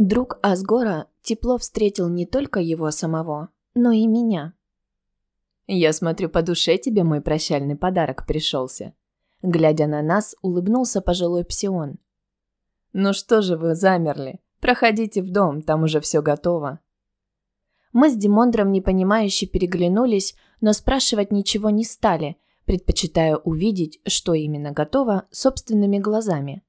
Друг Асгора тепло встретил не только его самого, но и меня. «Я смотрю, по душе тебе мой прощальный подарок пришелся». Глядя на нас, улыбнулся пожилой псион. «Ну что же вы замерли? Проходите в дом, там уже все готово». Мы с Димондром непонимающе переглянулись, но спрашивать ничего не стали, предпочитая увидеть, что именно готово, собственными глазами.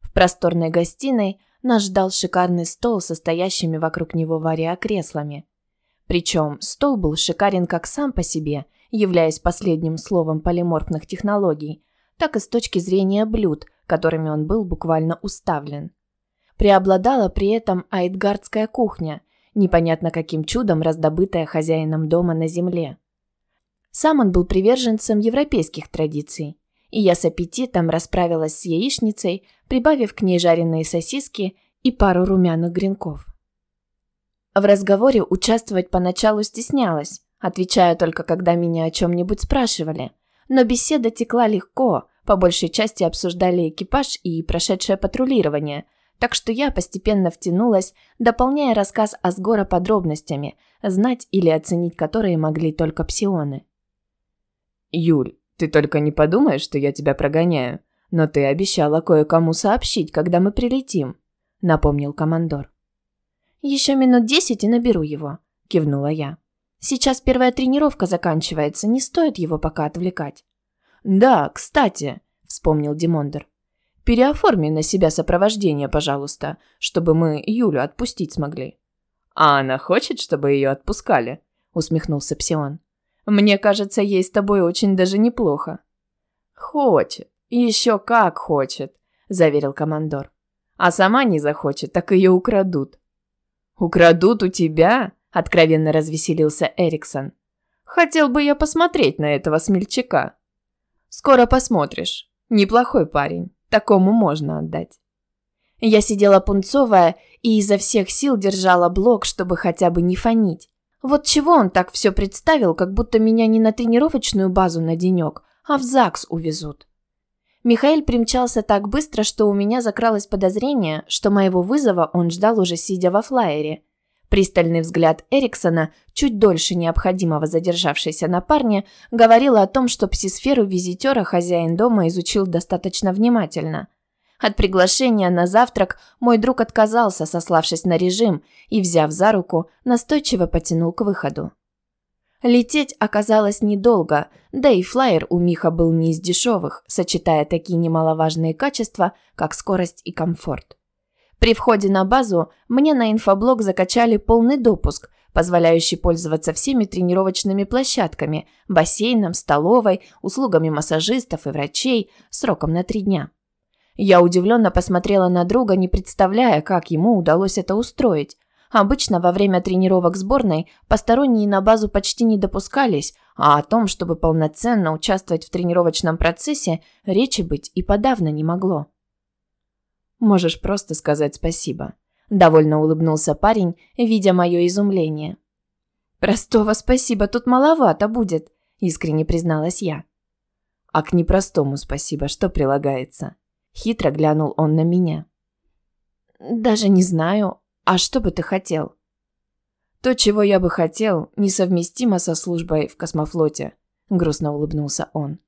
В просторной гостиной нас ждал шикарный стол со стоящими вокруг него вариа-креслами. Причем стол был шикарен как сам по себе, являясь последним словом полиморфных технологий, так и с точки зрения блюд, которыми он был буквально уставлен. Преобладала при этом аидгардская кухня, непонятно каким чудом раздобытая хозяином дома на земле. Сам он был приверженцем европейских традиций, и я с аппетитом расправилась с яичницей, прибавив к ней жареные сосиски и пару румяных гренков. В разговоре участвовать поначалу стеснялась, отвечая только когда меня о чем-нибудь спрашивали, но беседа текла легко, по большей части обсуждали экипаж и прошедшее патрулирование, так что я постепенно втянулась, дополняя рассказ Асгора подробностями, знать или оценить которые могли только псионы. «Юль, ты только не подумай, что я тебя прогоняю, но ты обещала кое-кому сообщить, когда мы прилетим», — напомнил командор. «Еще минут десять и наберу его», — кивнула я. «Сейчас первая тренировка заканчивается, не стоит его пока отвлекать». «Да, кстати», — вспомнил Димондер. «Переоформи на себя сопровождение, пожалуйста, чтобы мы Юлю отпустить смогли». «А она хочет, чтобы ее отпускали?» — усмехнулся Псион. Мне кажется, ей с тобой очень даже неплохо». «Хочет. Еще как хочет», – заверил командор. «А сама не захочет, так ее украдут». «Украдут у тебя?» – откровенно развеселился Эриксон. «Хотел бы я посмотреть на этого смельчака». «Скоро посмотришь. Неплохой парень. Такому можно отдать». Я сидела пунцовая и изо всех сил держала блок, чтобы хотя бы не фонить. Вот чего он так все представил, как будто меня не на тренировочную базу на денек, а в ЗАГС увезут. Михаил примчался так быстро, что у меня закралось подозрение, что моего вызова он ждал уже сидя во флайере. Пристальный взгляд Эриксона, чуть дольше необходимого задержавшийся на парне, говорил о том, что псисферу визитера хозяин дома изучил достаточно внимательно – от приглашения на завтрак мой друг отказался, сославшись на режим, и, взяв за руку, настойчиво потянул к выходу. Лететь оказалось недолго, да и флайер у Миха был не из дешевых, сочетая такие немаловажные качества, как скорость и комфорт. При входе на базу мне на инфоблок закачали полный допуск, позволяющий пользоваться всеми тренировочными площадками, бассейном, столовой, услугами массажистов и врачей сроком на три дня. Я удивленно посмотрела на друга, не представляя, как ему удалось это устроить. Обычно во время тренировок сборной посторонние на базу почти не допускались, а о том, чтобы полноценно участвовать в тренировочном процессе, речи быть и подавно не могло. «Можешь просто сказать спасибо», – довольно улыбнулся парень, видя мое изумление. «Простого спасибо тут маловато будет», – искренне призналась я. «А к непростому спасибо что прилагается?» Хитро глянул он на меня. «Даже не знаю. А что бы ты хотел?» «То, чего я бы хотел, несовместимо со службой в космофлоте», – грустно улыбнулся он.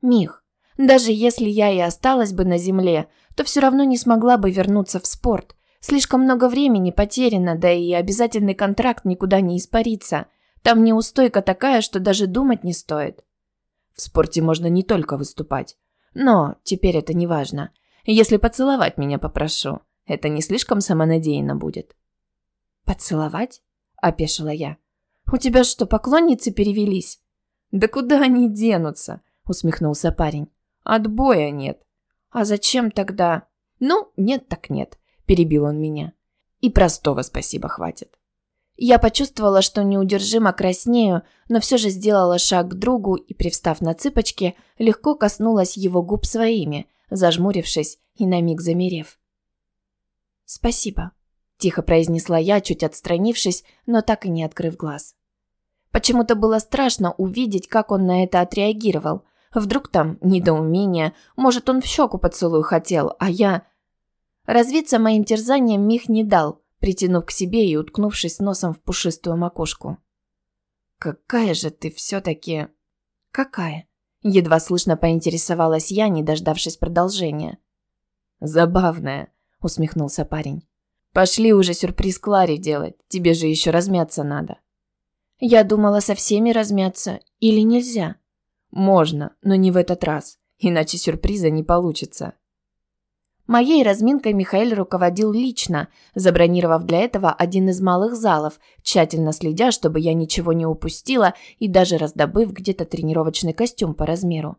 «Мих, даже если я и осталась бы на Земле, то все равно не смогла бы вернуться в спорт. Слишком много времени потеряно, да и обязательный контракт никуда не испарится. Там неустойка такая, что даже думать не стоит». «В спорте можно не только выступать. Но теперь это не важно. Если поцеловать меня попрошу, это не слишком самонадеянно будет. Поцеловать? опешила я. У тебя что, поклонницы перевелись? Да куда они денутся? усмехнулся парень. Отбоя нет. А зачем тогда? Ну, нет так нет, перебил он меня. И простого спасибо хватит. Я почувствовала, что неудержимо краснею, но все же сделала шаг к другу и, привстав на цыпочки, легко коснулась его губ своими, зажмурившись и на миг замерев. «Спасибо», – тихо произнесла я, чуть отстранившись, но так и не открыв глаз. Почему-то было страшно увидеть, как он на это отреагировал. Вдруг там недоумение, может, он в щеку поцелуй хотел, а я... Развиться моим терзанием Мих не дал, притянув к себе и уткнувшись носом в пушистую макушку. «Какая же ты все-таки...» «Какая?» Едва слышно поинтересовалась я, не дождавшись продолжения. «Забавная», — усмехнулся парень. «Пошли уже сюрприз Кларе делать, тебе же еще размяться надо». «Я думала со всеми размяться, или нельзя?» «Можно, но не в этот раз, иначе сюрприза не получится». Моей разминкой Михаил руководил лично, забронировав для этого один из малых залов, тщательно следя, чтобы я ничего не упустила и даже раздобыв где-то тренировочный костюм по размеру.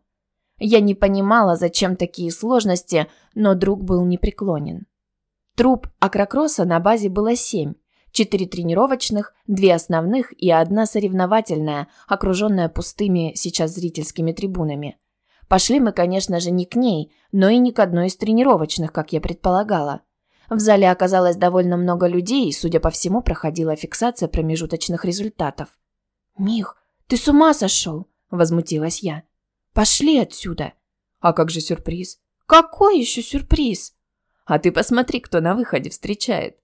Я не понимала, зачем такие сложности, но друг был непреклонен. Труп акрокросса на базе было семь. Четыре тренировочных, две основных и одна соревновательная, окруженная пустыми сейчас зрительскими трибунами. Пошли мы, конечно же, не к ней, но и не к одной из тренировочных, как я предполагала. В зале оказалось довольно много людей, и, судя по всему, проходила фиксация промежуточных результатов. «Мих, ты с ума сошел?» – возмутилась я. «Пошли отсюда!» «А как же сюрприз?» «Какой еще сюрприз?» «А ты посмотри, кто на выходе встречает!»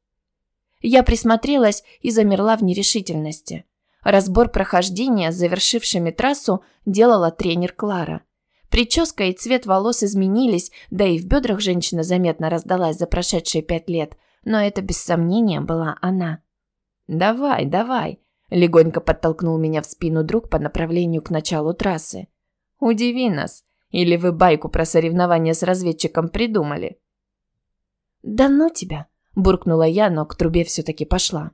Я присмотрелась и замерла в нерешительности. Разбор прохождения с завершившими трассу делала тренер Клара. Прическа и цвет волос изменились, да и в бедрах женщина заметно раздалась за прошедшие пять лет, но это без сомнения была она. «Давай, давай», – легонько подтолкнул меня в спину друг по направлению к началу трассы. «Удиви нас. Или вы байку про соревнования с разведчиком придумали?» «Да ну тебя», – буркнула я, но к трубе все-таки пошла.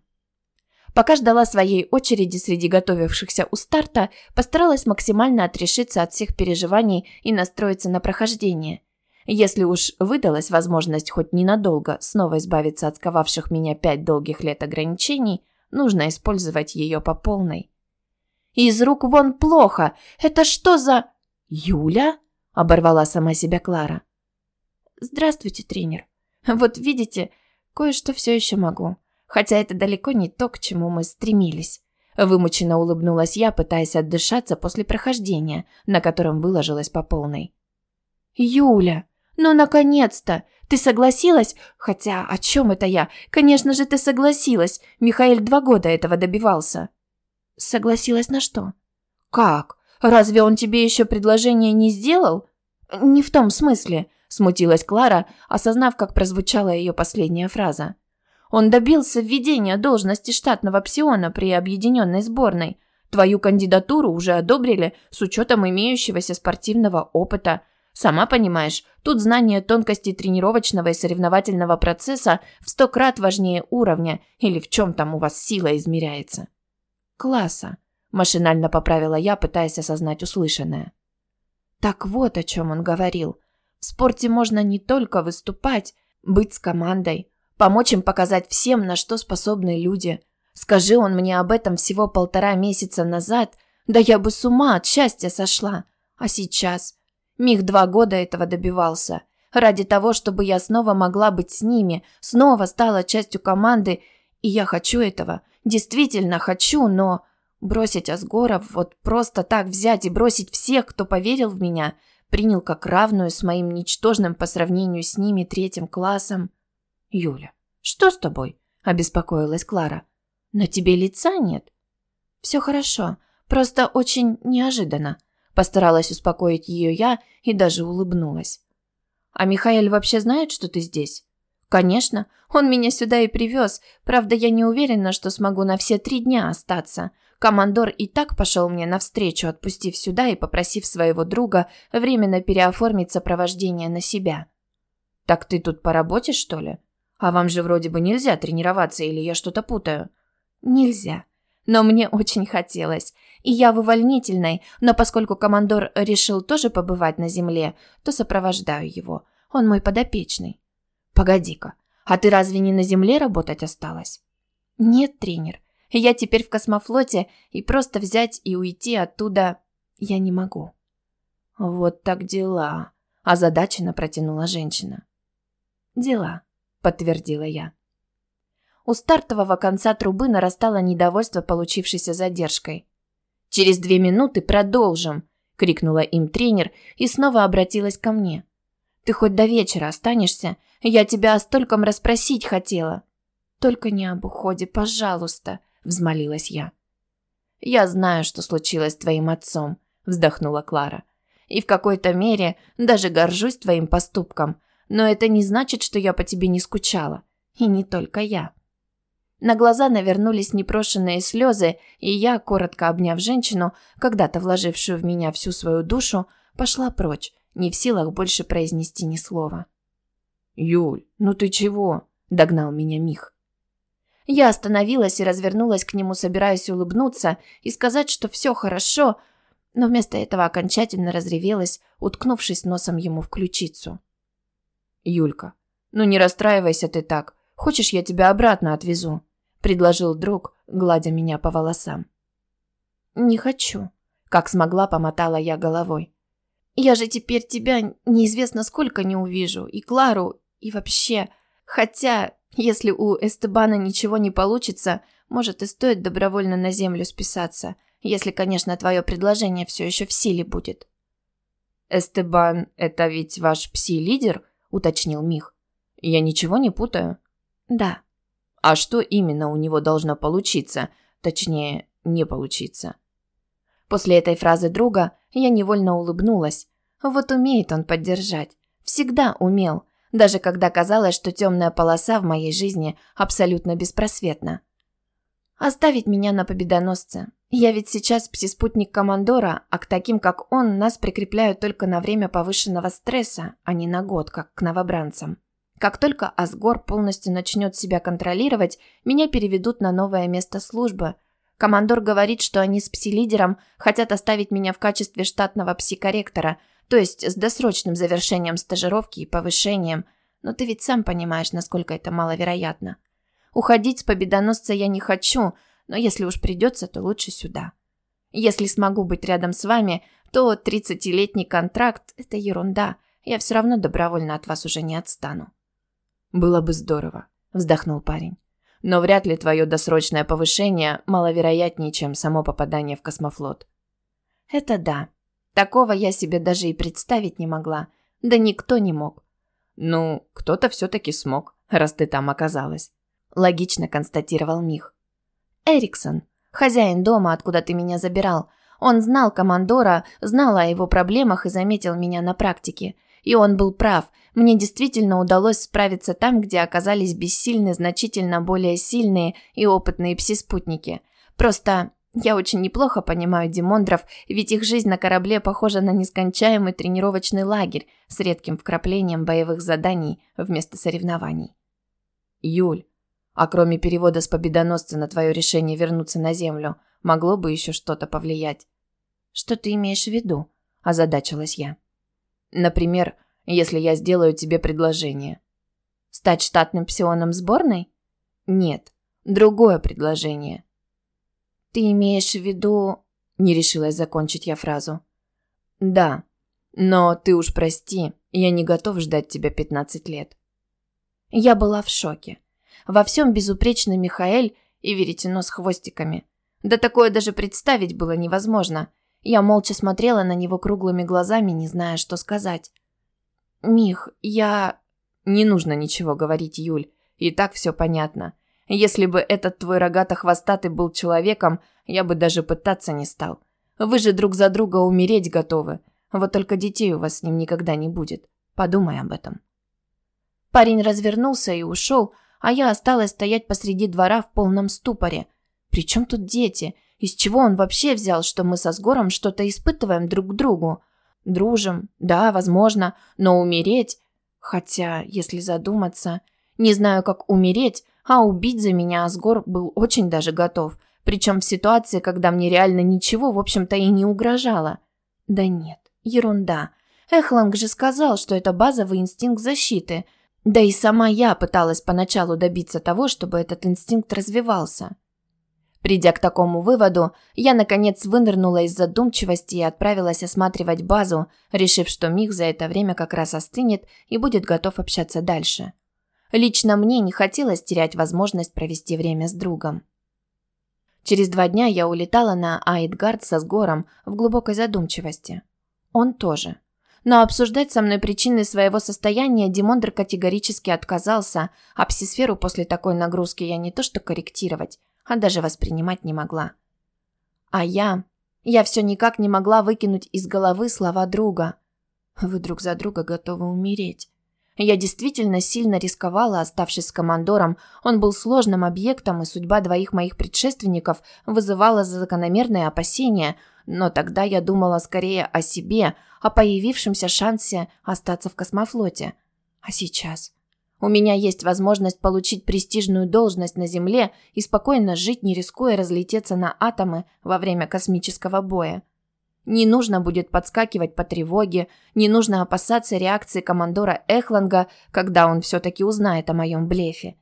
Пока ждала своей очереди среди готовившихся у старта, постаралась максимально отрешиться от всех переживаний и настроиться на прохождение. Если уж выдалась возможность хоть ненадолго снова избавиться от сковавших меня пять долгих лет ограничений, нужно использовать ее по полной. «Из рук вон плохо! Это что за...» «Юля?» – оборвала сама себя Клара. «Здравствуйте, тренер. Вот видите, кое-что все еще могу. Хотя это далеко не то, к чему мы стремились. Вымученно улыбнулась я, пытаясь отдышаться после прохождения, на котором выложилась по полной. «Юля, ну наконец-то! Ты согласилась? Хотя о чем это я? Конечно же, ты согласилась. Михаил два года этого добивался». «Согласилась на что?» «Как? Разве он тебе еще предложение не сделал?» «Не в том смысле», – смутилась Клара, осознав, как прозвучала ее последняя фраза. Он добился введения должности штатного псиона при объединенной сборной. Твою кандидатуру уже одобрили с учетом имеющегося спортивного опыта. Сама понимаешь, тут знание тонкостей тренировочного и соревновательного процесса в сто крат важнее уровня или в чем там у вас сила измеряется. Класса, машинально поправила я, пытаясь осознать услышанное. Так вот о чем он говорил. В спорте можно не только выступать, быть с командой, Помочь им показать всем, на что способны люди. Скажи он мне об этом всего полтора месяца назад, да я бы с ума от счастья сошла. А сейчас? Мих два года этого добивался. Ради того, чтобы я снова могла быть с ними, снова стала частью команды. И я хочу этого. Действительно хочу, но... Бросить Асгоров, вот просто так взять и бросить всех, кто поверил в меня, принял как равную с моим ничтожным по сравнению с ними третьим классом. «Юля, что с тобой?» – обеспокоилась Клара. «На тебе лица нет?» «Все хорошо, просто очень неожиданно», – постаралась успокоить ее я и даже улыбнулась. «А Михаил вообще знает, что ты здесь?» «Конечно, он меня сюда и привез. Правда, я не уверена, что смогу на все три дня остаться. Командор и так пошел мне навстречу, отпустив сюда и попросив своего друга временно переоформить сопровождение на себя». «Так ты тут поработаешь, что ли?» А вам же вроде бы нельзя тренироваться, или я что-то путаю? Нельзя. Но мне очень хотелось. И я в увольнительной, но поскольку командор решил тоже побывать на земле, то сопровождаю его. Он мой подопечный. Погоди-ка, а ты разве не на земле работать осталась? Нет, тренер. Я теперь в космофлоте, и просто взять и уйти оттуда я не могу. Вот так дела, озадаченно протянула женщина. Дела подтвердила я. У стартового конца трубы нарастало недовольство получившейся задержкой. «Через две минуты продолжим!» – крикнула им тренер и снова обратилась ко мне. «Ты хоть до вечера останешься? Я тебя о стольком расспросить хотела. Только не об уходе, пожалуйста, взмолилась я. Я знаю, что случилось с твоим отцом, вздохнула Клара. И в какой-то мере даже горжусь твоим поступком, но это не значит, что я по тебе не скучала. И не только я. На глаза навернулись непрошенные слезы, и я, коротко обняв женщину, когда-то вложившую в меня всю свою душу, пошла прочь, не в силах больше произнести ни слова. «Юль, ну ты чего?» – догнал меня Мих. Я остановилась и развернулась к нему, собираясь улыбнуться и сказать, что все хорошо, но вместо этого окончательно разревелась, уткнувшись носом ему в ключицу. «Юлька, ну не расстраивайся ты так. Хочешь, я тебя обратно отвезу?» – предложил друг, гладя меня по волосам. «Не хочу», – как смогла, помотала я головой. «Я же теперь тебя неизвестно сколько не увижу, и Клару, и вообще. Хотя, если у Эстебана ничего не получится, может и стоит добровольно на землю списаться, если, конечно, твое предложение все еще в силе будет». «Эстебан – это ведь ваш пси-лидер?» – уточнил Мих. «Я ничего не путаю?» «Да». «А что именно у него должно получиться? Точнее, не получиться?» После этой фразы друга я невольно улыбнулась. Вот умеет он поддержать. Всегда умел, даже когда казалось, что темная полоса в моей жизни абсолютно беспросветна. Оставить меня на победоносце. Я ведь сейчас псиспутник командора, а к таким, как он, нас прикрепляют только на время повышенного стресса, а не на год, как к новобранцам. Как только Асгор полностью начнет себя контролировать, меня переведут на новое место службы. Командор говорит, что они с пси-лидером хотят оставить меня в качестве штатного пси-корректора, то есть с досрочным завершением стажировки и повышением. Но ты ведь сам понимаешь, насколько это маловероятно. Уходить с победоносца я не хочу, но если уж придется, то лучше сюда. Если смогу быть рядом с вами, то 30-летний контракт – это ерунда. Я все равно добровольно от вас уже не отстану. Было бы здорово, вздохнул парень. Но вряд ли твое досрочное повышение маловероятнее, чем само попадание в космофлот. Это да. Такого я себе даже и представить не могла. Да никто не мог. Ну, кто-то все-таки смог, раз ты там оказалась. Логично констатировал Мих. Эриксон, хозяин дома, откуда ты меня забирал. Он знал командора, знал о его проблемах и заметил меня на практике. И он был прав. Мне действительно удалось справиться там, где оказались бессильны значительно более сильные и опытные пси-спутники. Просто я очень неплохо понимаю Димондров, ведь их жизнь на корабле похожа на нескончаемый тренировочный лагерь с редким вкраплением боевых заданий вместо соревнований. Юль, а кроме перевода с победоносца на твое решение вернуться на Землю, могло бы еще что-то повлиять. Что ты имеешь в виду? Озадачилась я. Например, если я сделаю тебе предложение. Стать штатным псионом сборной? Нет, другое предложение. Ты имеешь в виду... Не решилась закончить я фразу. Да, но ты уж прости, я не готов ждать тебя 15 лет. Я была в шоке. Во всем безупречный Михаэль и веретено с хвостиками. Да такое даже представить было невозможно. Я молча смотрела на него круглыми глазами, не зная, что сказать. «Мих, я...» «Не нужно ничего говорить, Юль. И так все понятно. Если бы этот твой рогато-хвостатый был человеком, я бы даже пытаться не стал. Вы же друг за друга умереть готовы. Вот только детей у вас с ним никогда не будет. Подумай об этом». Парень развернулся и ушел, а я осталась стоять посреди двора в полном ступоре. При чем тут дети? Из чего он вообще взял, что мы со Сгором что-то испытываем друг к другу? Дружим, да, возможно, но умереть... Хотя, если задуматься... Не знаю, как умереть, а убить за меня Асгор был очень даже готов. Причем в ситуации, когда мне реально ничего, в общем-то, и не угрожало. Да нет, ерунда. Эхланг же сказал, что это базовый инстинкт защиты – да и сама я пыталась поначалу добиться того, чтобы этот инстинкт развивался. Придя к такому выводу, я наконец вынырнула из задумчивости и отправилась осматривать базу, решив, что Мих за это время как раз остынет и будет готов общаться дальше. Лично мне не хотелось терять возможность провести время с другом. Через два дня я улетала на Айдгард со Сгором в глубокой задумчивости. Он тоже. Но обсуждать со мной причины своего состояния Димондр категорически отказался, а псисферу после такой нагрузки я не то что корректировать, а даже воспринимать не могла. А я... Я все никак не могла выкинуть из головы слова друга. Вы друг за друга готовы умереть. Я действительно сильно рисковала, оставшись с командором. Он был сложным объектом, и судьба двоих моих предшественников вызывала закономерные опасения. Но тогда я думала скорее о себе, о появившемся шансе остаться в космофлоте. А сейчас? У меня есть возможность получить престижную должность на Земле и спокойно жить, не рискуя разлететься на атомы во время космического боя. Не нужно будет подскакивать по тревоге, не нужно опасаться реакции командора Эхланга, когда он все-таки узнает о моем блефе.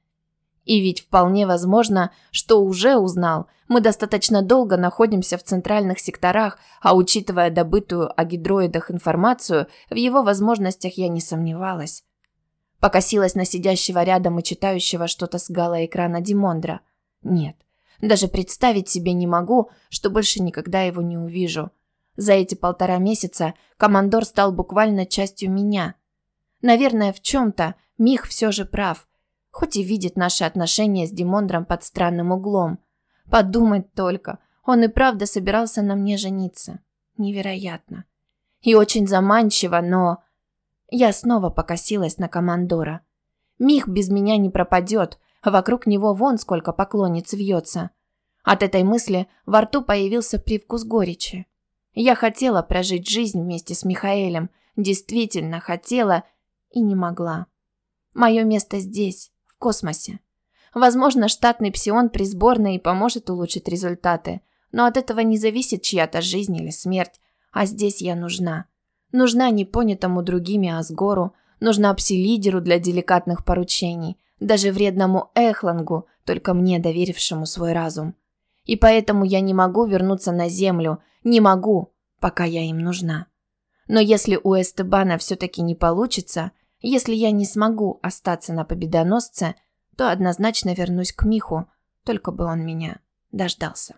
И ведь вполне возможно, что уже узнал. Мы достаточно долго находимся в центральных секторах, а учитывая добытую о гидроидах информацию, в его возможностях я не сомневалась. Покосилась на сидящего рядом и читающего что-то с гала-экрана Димондра. Нет, даже представить себе не могу, что больше никогда его не увижу. За эти полтора месяца командор стал буквально частью меня. Наверное, в чем-то Мих все же прав, хоть и видит наши отношения с Димондром под странным углом. Подумать только, он и правда собирался на мне жениться. Невероятно. И очень заманчиво, но... Я снова покосилась на командора. Мих без меня не пропадет, а вокруг него вон сколько поклонниц вьется. От этой мысли во рту появился привкус горечи. Я хотела прожить жизнь вместе с Михаэлем, действительно хотела и не могла. Мое место здесь, в космосе. Возможно, штатный псион при сборной поможет улучшить результаты, но от этого не зависит чья-то жизнь или смерть, а здесь я нужна. Нужна не понятому другими Асгору, нужна пси-лидеру для деликатных поручений, даже вредному Эхлангу, только мне доверившему свой разум. И поэтому я не могу вернуться на Землю, не могу, пока я им нужна. Но если у Эстебана все-таки не получится, если я не смогу остаться на победоносце, то однозначно вернусь к Миху, только бы он меня дождался.